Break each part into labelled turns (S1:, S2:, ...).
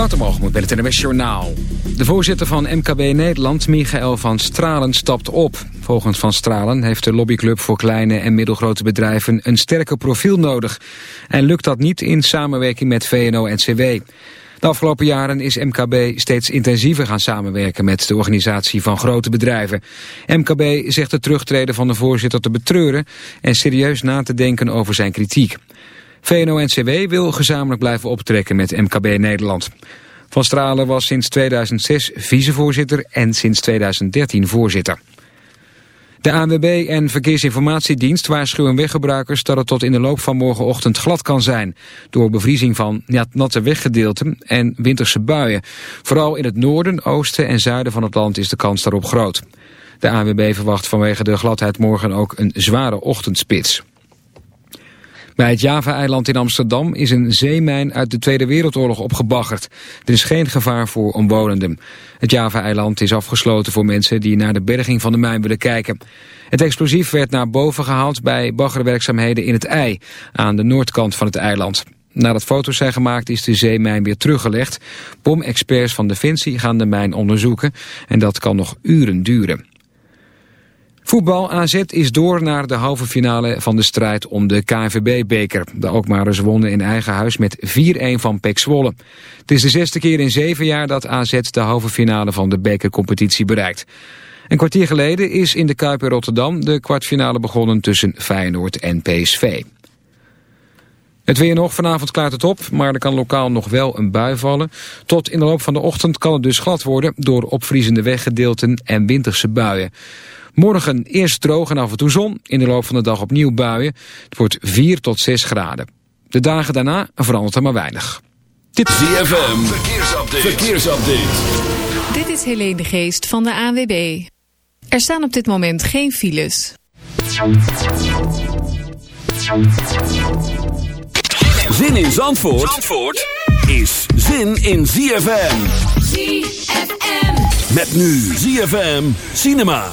S1: Bij het NWS Journaal. De voorzitter van MKB Nederland, Michael van Stralen, stapt op. Volgens Van Stralen heeft de lobbyclub voor kleine en middelgrote bedrijven een sterker profiel nodig. En lukt dat niet in samenwerking met VNO-NCW. De afgelopen jaren is MKB steeds intensiever gaan samenwerken met de organisatie van grote bedrijven. MKB zegt het terugtreden van de voorzitter te betreuren en serieus na te denken over zijn kritiek. VNO-NCW wil gezamenlijk blijven optrekken met MKB Nederland. Van Stralen was sinds 2006 vicevoorzitter en sinds 2013 voorzitter. De ANWB en Verkeersinformatiedienst waarschuwen weggebruikers dat het tot in de loop van morgenochtend glad kan zijn. Door bevriezing van natte weggedeelten en winterse buien. Vooral in het noorden, oosten en zuiden van het land is de kans daarop groot. De ANWB verwacht vanwege de gladheid morgen ook een zware ochtendspits. Bij het Java-eiland in Amsterdam is een zeemijn uit de Tweede Wereldoorlog opgebaggerd. Er is geen gevaar voor omwonenden. Het Java-eiland is afgesloten voor mensen die naar de berging van de mijn willen kijken. Het explosief werd naar boven gehaald bij baggerwerkzaamheden in het ei, aan de noordkant van het eiland. Nadat foto's zijn gemaakt is de zeemijn weer teruggelegd. Bomexperts van Defensie gaan de mijn onderzoeken en dat kan nog uren duren. Voetbal AZ is door naar de halve finale van de strijd om de KNVB-beker. De Alkmaarers wonnen in eigen huis met 4-1 van PEC Zwolle. Het is de zesde keer in zeven jaar dat AZ de halve finale van de bekercompetitie bereikt. Een kwartier geleden is in de Kuip in Rotterdam de kwartfinale begonnen tussen Feyenoord en PSV. Het weer nog, vanavond klaart het op, maar er kan lokaal nog wel een bui vallen. Tot in de loop van de ochtend kan het dus glad worden door opvriezende weggedeelten en winterse buien. Morgen eerst droog en af en toe zon. In de loop van de dag opnieuw buien. Het wordt 4 tot 6 graden. De dagen daarna verandert er maar weinig.
S2: Dit ZFM, verkeersupdate. verkeersupdate.
S3: Dit is Helene de Geest van de ANWB. Er staan op dit moment geen files.
S2: Zin in Zandvoort, Zandvoort is zin in ZFM. ZFM. Met nu ZFM Cinema.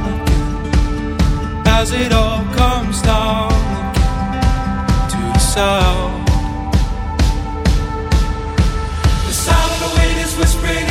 S4: as it all comes down again to the south. The sound of the wind is whispering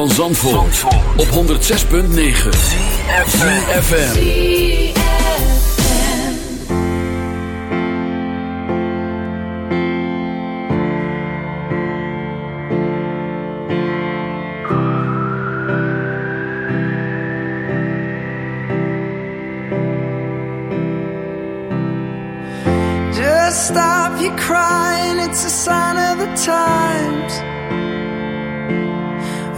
S2: van Zandvoort, Zandvoort. op 106.9 CFFM
S5: Just stop your crying, it's a sign of the times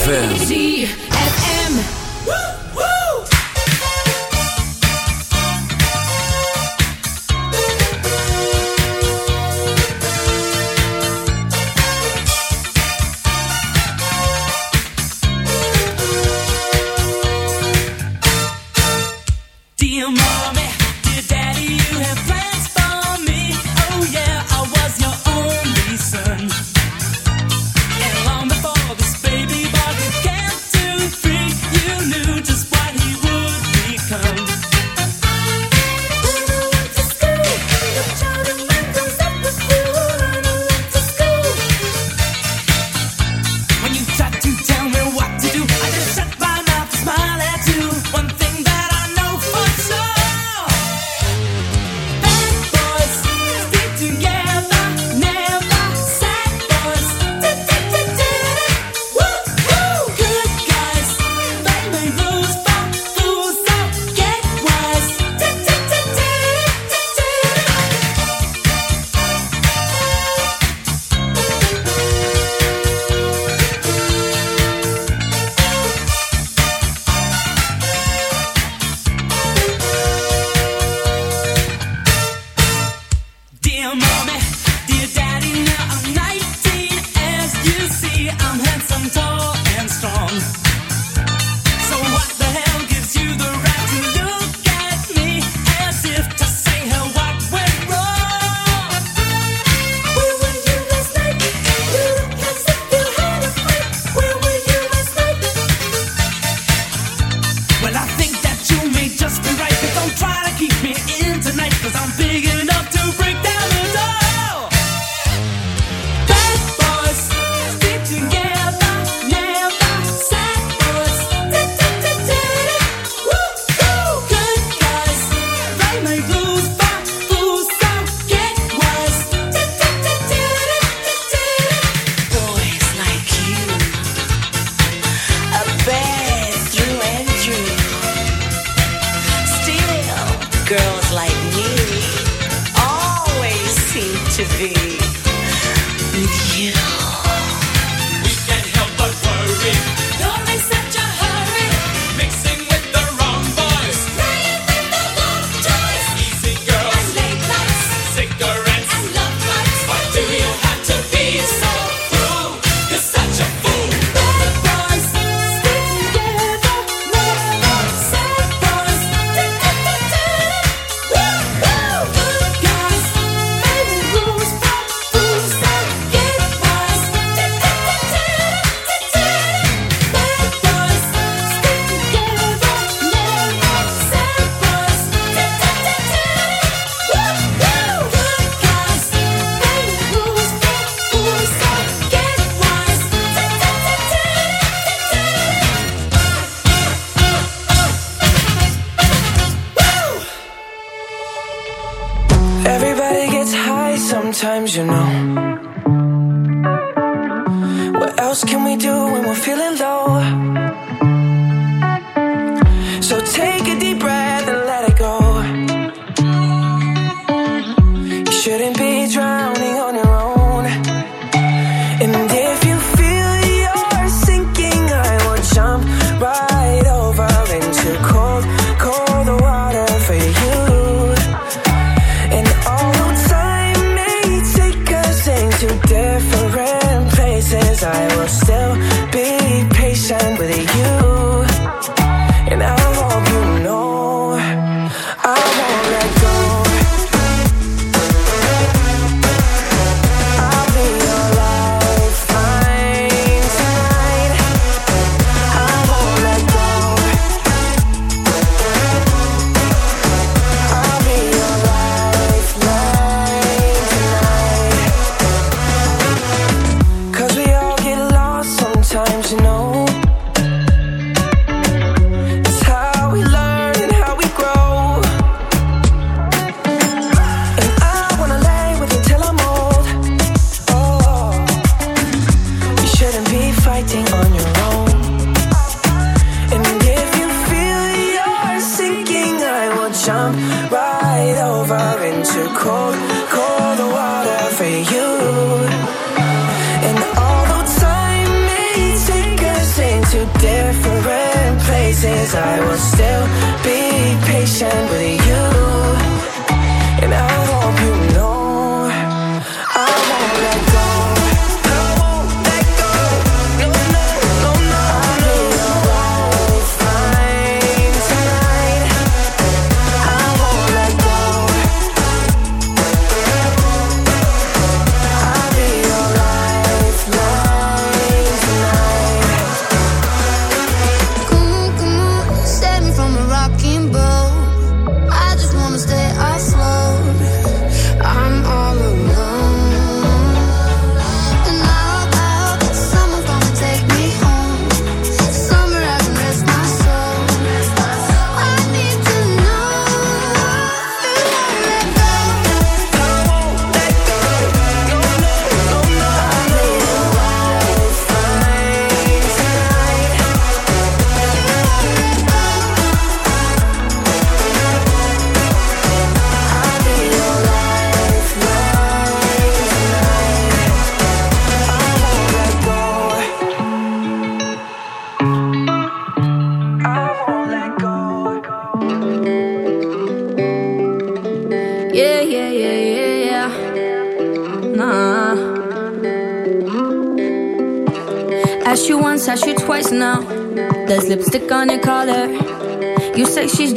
S2: ZFM.
S5: Woo!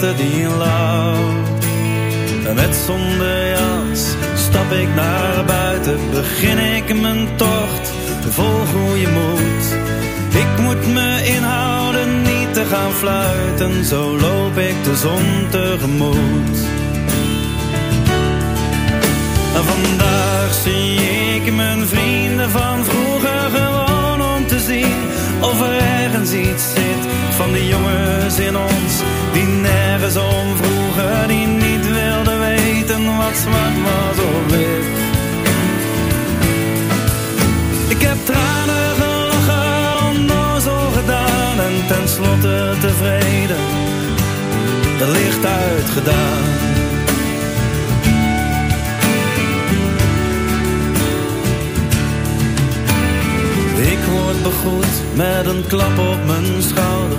S6: die in. Met zonder jas stap ik naar buiten, begin ik mijn tocht, volg hoe je moet. Ik moet me inhouden, niet te gaan fluiten, zo loop ik de zon tegemoet. En vandaag zie ik mijn vrienden van vroeger gewoon om te zien of er ergens iets zit van de jongens in ons die nergens om vroeger die niet wilden weten wat zwart was of wit. Ik heb tranen gelachen, onnozel gedaan en tenslotte tevreden, de licht uitgedaan. Ik word begroet met een klap op mijn schouder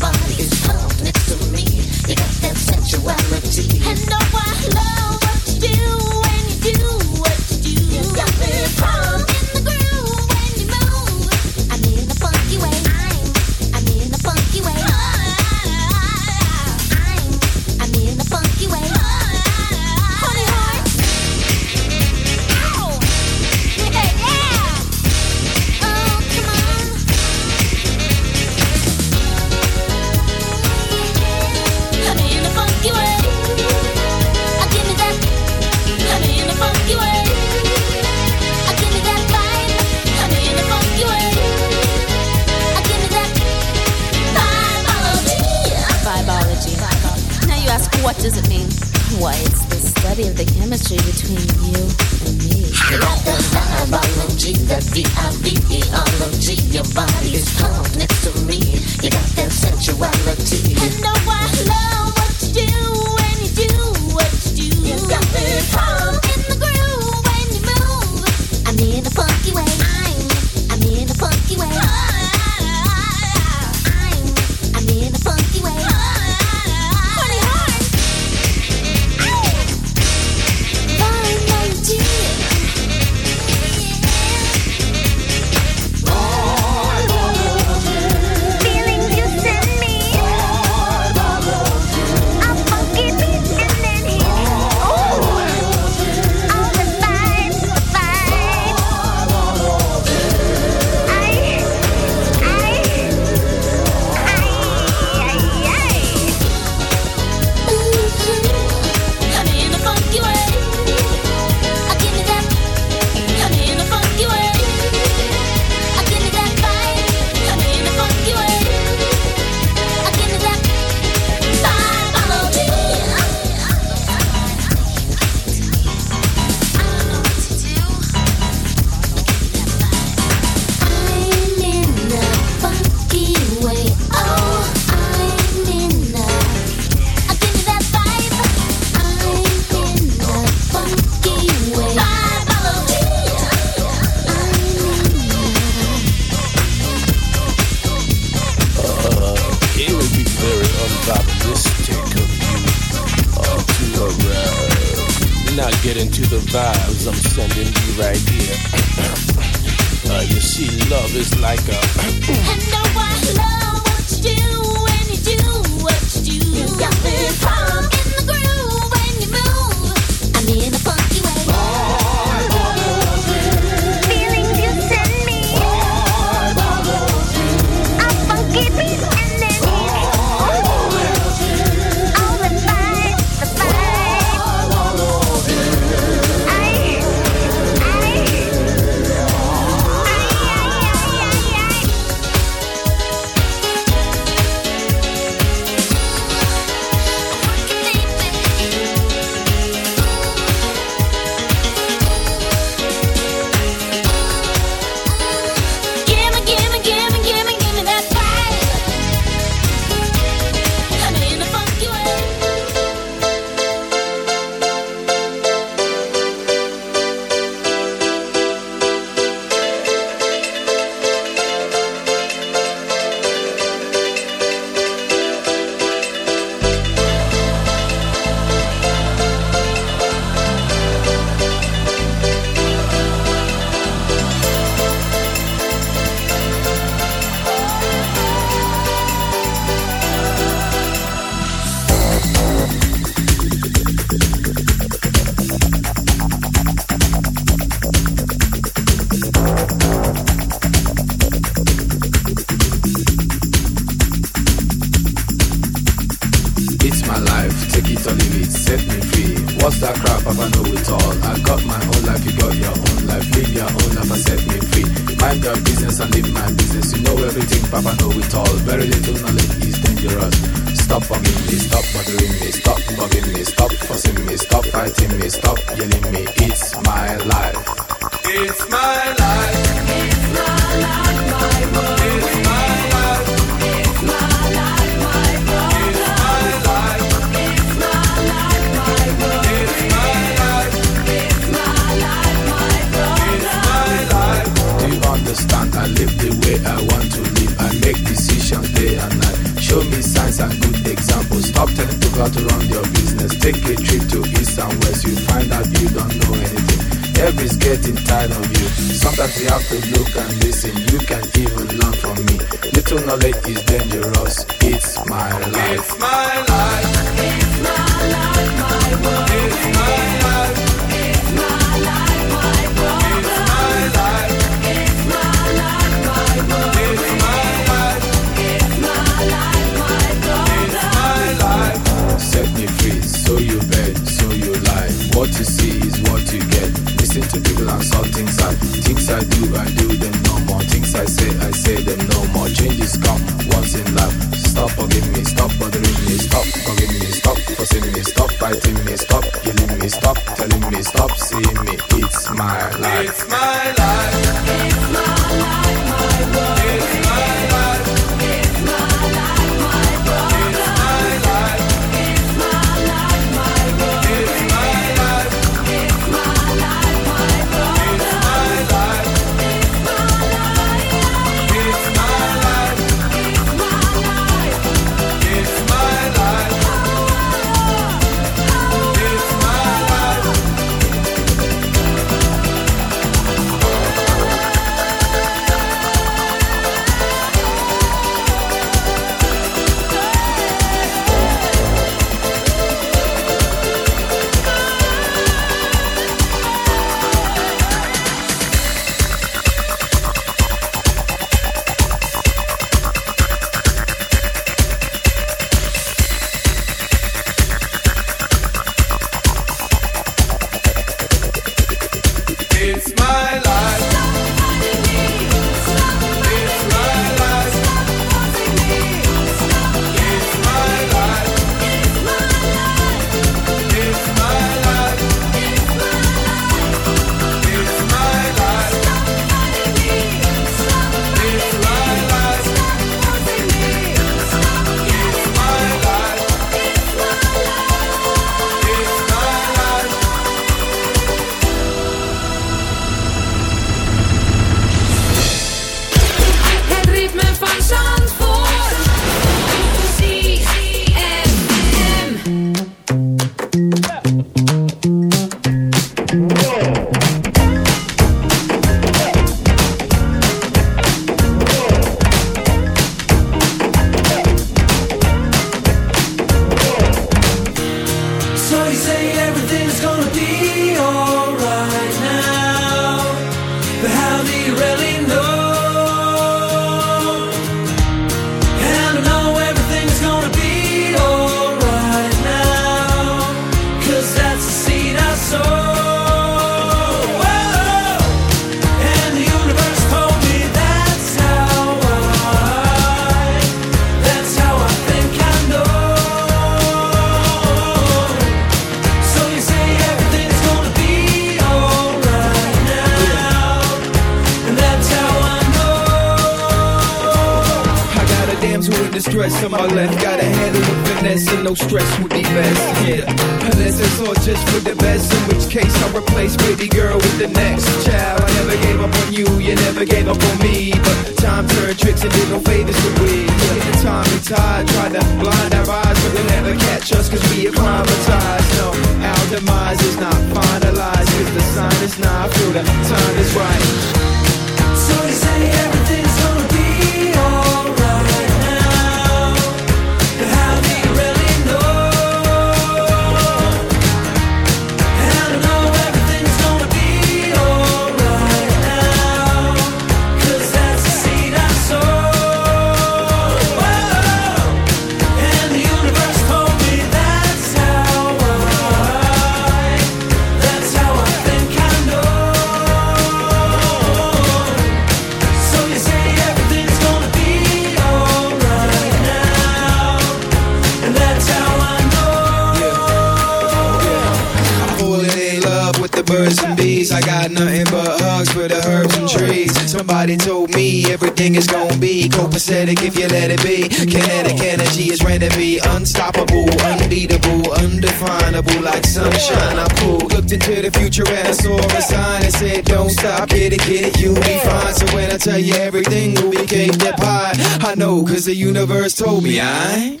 S4: anesthetic if you let it be. Kinetic energy is rendered unstoppable, unbeatable, undefinable, like sunshine. I'm cool. Looked into the future and I saw a sign that said, Don't stop, get it, get it, you'll be fine. So when I tell you everything, we came to pie. I know, cause the universe told me I.